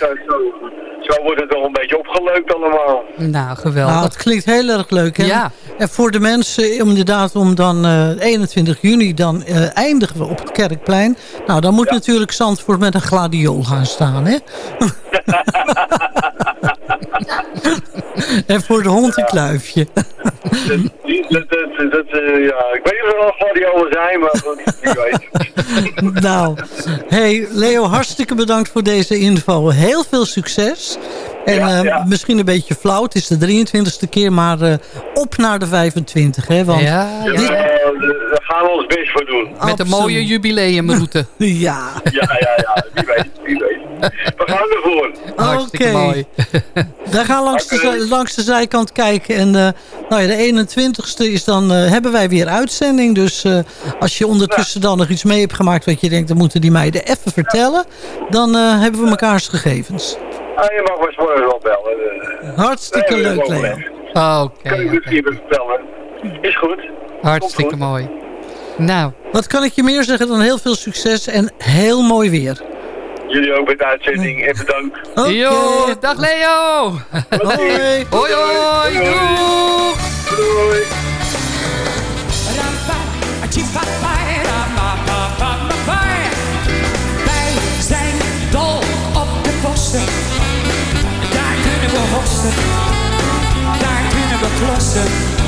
Speaker 18: Zo, wordt het wel een beetje opgeleukt allemaal.
Speaker 8: Nou, geweldig.
Speaker 14: Nou, het klinkt heel erg leuk. En,
Speaker 8: Ja.
Speaker 14: en voor de mensen, om inderdaad, om dan eh, 21 juni, dan eh, eindigen we op het Kerkplein. Nou, dan moet natuurlijk Zandvoort met een gladiool gaan staan, hè? en voor de hond een kluifje.
Speaker 18: Die- dat, dat, dat, ja, ik weet niet of er al gladiolen zijn, maar wie weet.
Speaker 14: nou, hey Leo, hartstikke bedankt voor deze info. Heel veel succes. En
Speaker 18: Ja,
Speaker 14: eh, misschien een beetje flauw, het is de 23ste keer, maar eh, op naar de 25, hè? Want
Speaker 8: Ja,
Speaker 18: Ja,
Speaker 14: dit-
Speaker 18: daar gaan we ons best voor doen.
Speaker 8: Met een mooie jubileumroute.
Speaker 14: Ja,
Speaker 18: Ja, ja, ja, wie weet, wie weet. We gaan ervoor.
Speaker 8: Hartstikke
Speaker 14: Oké.
Speaker 8: mooi.
Speaker 14: wij gaan langs, de, langs de zijkant kijken. En eh, nou ja, de 21ste is dan, eh, hebben wij weer uitzending. Dus eh, als je ondertussen dan nog iets mee hebt gemaakt... wat je denkt, dan moeten die meiden even vertellen... dan eh, hebben we mekaars gegevens.
Speaker 18: Ah, je mag maar morgen wel bellen.
Speaker 14: Hartstikke
Speaker 18: nee,
Speaker 14: leuk, Leo.
Speaker 8: Oké,
Speaker 18: Kan ik
Speaker 8: oké.
Speaker 18: misschien even vertellen? Is goed.
Speaker 8: hartstikke
Speaker 18: goed.
Speaker 8: mooi. Nou,
Speaker 14: Wat kan ik je meer zeggen dan heel veel succes en heel mooi weer.
Speaker 18: Jullie ook met de uitzending en bedankt.
Speaker 8: Yo, dag Leo.
Speaker 14: Hoi.
Speaker 8: Hoi, hoi, doeg.
Speaker 18: Doei.
Speaker 15: Wij zijn dol op de bossen. Daar kunnen we hossen. Daar kunnen we klossen.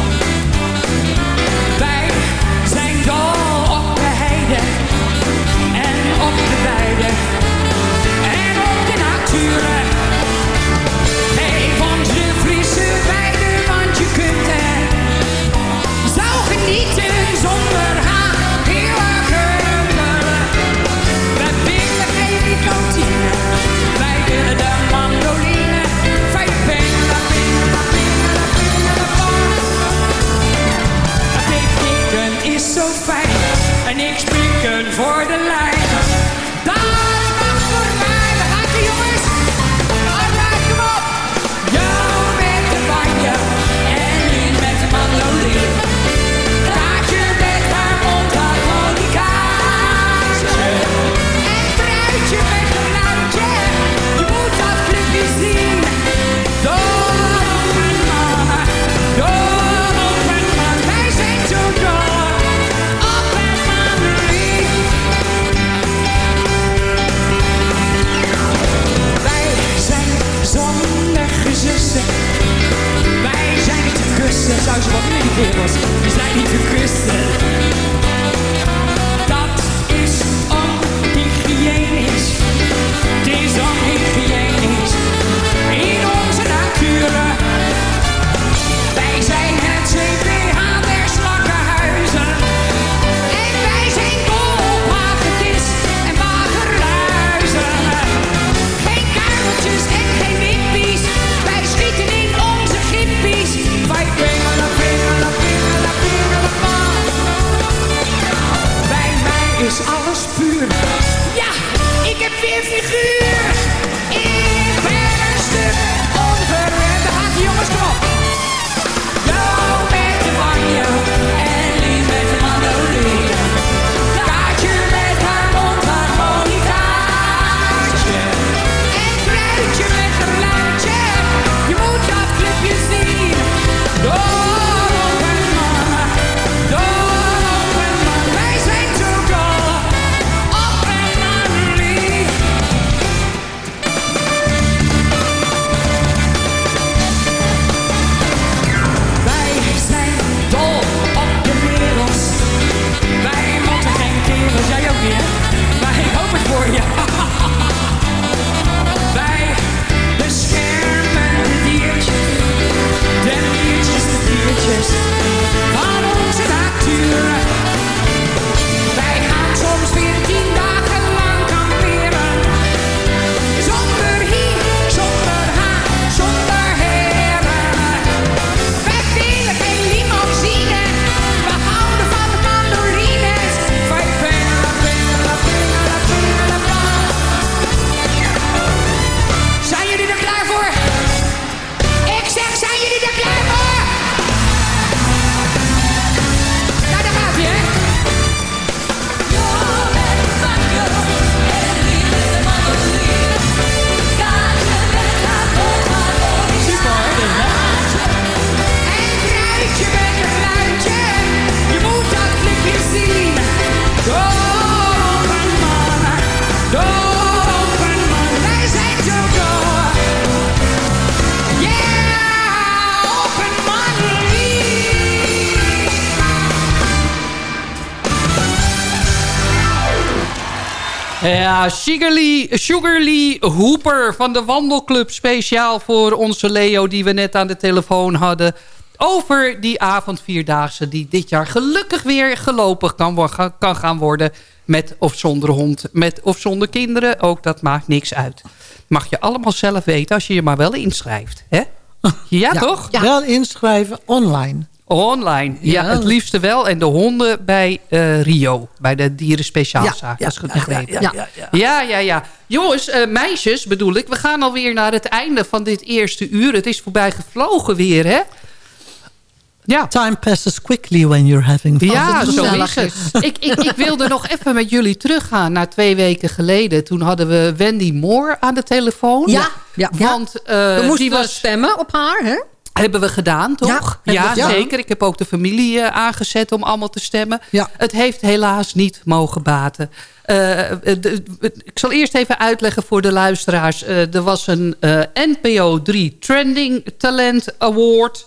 Speaker 8: Ja, Sugarly, Sugarly Hooper van de Wandelclub. Speciaal voor onze Leo die we net aan de telefoon hadden. Over die avondvierdaagse die dit jaar gelukkig weer gelopen kan, kan gaan worden. Met of zonder hond, met of zonder kinderen. Ook dat maakt niks uit. Mag je allemaal zelf weten als je je maar wel inschrijft. Hè? Ja, toch?
Speaker 14: Wel inschrijven online.
Speaker 8: Online, ja.
Speaker 14: Ja.
Speaker 8: het liefste wel. En de honden bij eh, Rio, bij de dierenspeciaalzaak,
Speaker 14: Ja, ja, ja, ja,
Speaker 8: ja, ja, ja. Jongens, eh, meisjes bedoel ik, we gaan alweer naar het einde van dit eerste uur. Het is voorbij gevlogen weer, hè? Ja.
Speaker 14: Time passes quickly when you're having fun.
Speaker 8: Ja, zo is het. Ik, ik, ik wilde nog even met jullie teruggaan naar twee weken geleden. Toen hadden we Wendy Moore aan de telefoon.
Speaker 9: Ja, ja.
Speaker 8: Want eh,
Speaker 9: We moesten
Speaker 8: die was
Speaker 9: stemmen op haar, hè?
Speaker 8: Hebben we gedaan, toch?
Speaker 9: Ja,
Speaker 8: zeker. Ik heb ook de familie eh, aangezet om allemaal te stemmen.
Speaker 14: Ja.
Speaker 8: Het heeft helaas niet mogen baten. Eh, eh, ik zal eerst even uitleggen voor de luisteraars. Er was een NPO 3 Trending Talent Award.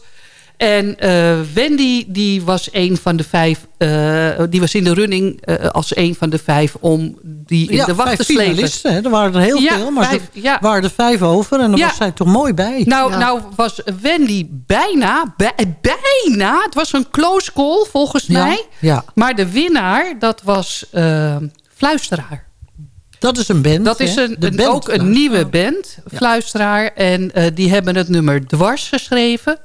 Speaker 8: En eh, Wendy die was een van de vijf, eh, die was in de running eh, als een van de vijf om die in
Speaker 14: ja,
Speaker 8: de wacht te slepen.
Speaker 14: hè. Er waren er heel
Speaker 8: Ja,
Speaker 14: veel, maar
Speaker 8: vijf,
Speaker 14: er
Speaker 8: ja.
Speaker 14: waren er vijf over. En daar
Speaker 8: Ja.
Speaker 14: was zij toch mooi bij.
Speaker 8: Nou, nou was Wendy bijna, bij- bijna, het was een close call volgens mij.
Speaker 14: ja.
Speaker 8: Maar de winnaar, dat was Fluisteraar.
Speaker 14: Dat is een band.
Speaker 8: Dat is een,
Speaker 14: De
Speaker 8: een-
Speaker 14: band
Speaker 8: ook een nieuwe band, Fluisteraar. En die hebben het nummer Dwars geschreven.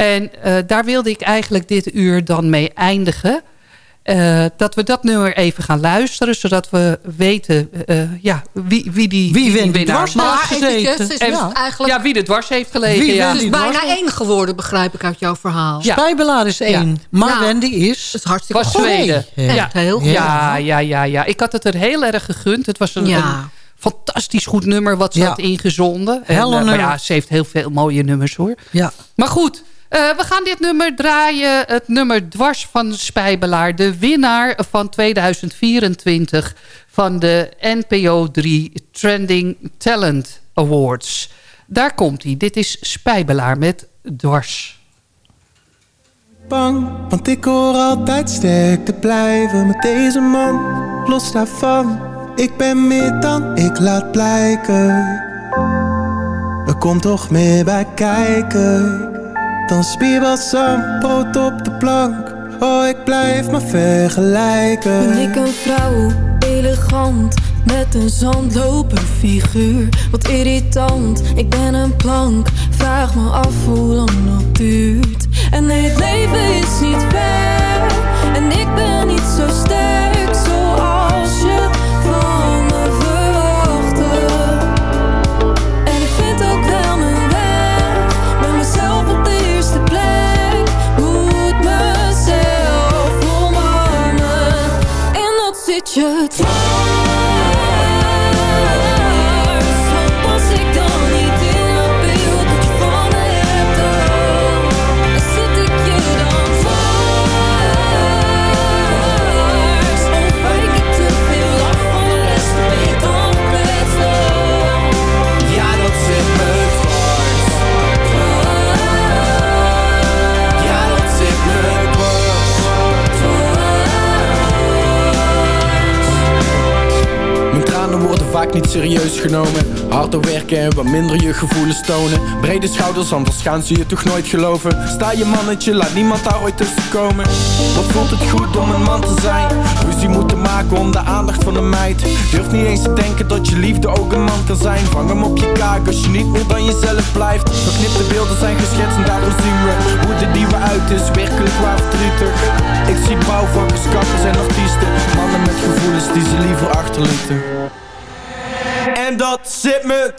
Speaker 8: En eh, daar wilde ik eigenlijk dit uur dan mee eindigen. Eh, dat we dat nummer even gaan luisteren. Zodat we weten eh, ja, wie, wie die,
Speaker 14: Wie Wendy
Speaker 8: winnaar was.
Speaker 9: Maar is
Speaker 8: En-
Speaker 9: eigenlijk...
Speaker 8: Ja, wie er dwars heeft gelegen.
Speaker 14: Wie
Speaker 8: ja.
Speaker 9: Het is bijna één geworden, begrijp ik uit jouw verhaal.
Speaker 8: Ja.
Speaker 14: Spijbelaar is één. Maar
Speaker 9: Ja.
Speaker 14: Wendy is...
Speaker 9: Het hartstikke
Speaker 8: was
Speaker 9: goed.
Speaker 8: Zweden.
Speaker 14: Ja.
Speaker 9: Heel goed.
Speaker 8: Ja, ja, ja, ja. Ik had het er heel erg gegund. Het was een, fantastisch goed nummer wat ze had ingezonden. En, maar ja, ze heeft heel veel mooie nummers hoor.
Speaker 14: Ja.
Speaker 8: Maar goed, eh, we gaan dit nummer draaien. Het nummer Dwars van Spijbelaar. De winnaar van 2024 van de NPO 3 Trending Talent Awards. Daar komt hij. Dit is Spijbelaar met Dwars.
Speaker 19: bang, want ik hoor altijd sterk te blijven met deze man. Los daarvan, ik ben meer dan ik laat blijken. Er komt toch meer bij kijken dan spierbal brood op de plank. Oh, ik blijf maar vergelijken.
Speaker 20: Ben ik een vrouw, elegant, met een zandloperfiguur. Wat irritant, ik ben een plank, vraag me af hoe lang dat duurt. En nee, het leven is niet fair, en ik ben niet zo sterk dat zit
Speaker 19: vaak niet serieus genomen. Harder werken en wat minder je gevoelens tonen. Brede schouders, anders gaan ze je toch nooit geloven. Sta je mannetje, laat niemand daar ooit tussen komen. Wat voelt het goed om een man te zijn? Ruzie moeten maken om de aandacht van een meid. Durf niet eens te denken dat je liefde ook een man kan zijn. Vang hem op je kaak als je niet meer dan jezelf blijft. Verknipte beelden zijn geschetst en daardoor zien we hoe de die we uit is. Werkelijk waar verdrietig. Ik zie bouwvakkers, kappers en artiesten. Mannen met gevoelens die ze liever achterlieten. En dat zit me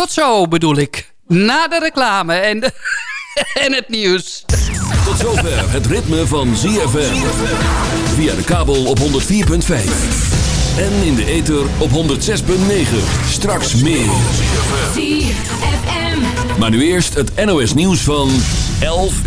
Speaker 8: Tot zo bedoel ik. Na de reclame en, de- en het nieuws.
Speaker 21: Tot zover het ritme van ZFM. Via de kabel op 104.5. En in de ether op 106.9. Straks meer. Maar nu eerst het NOS nieuws van 11 uur.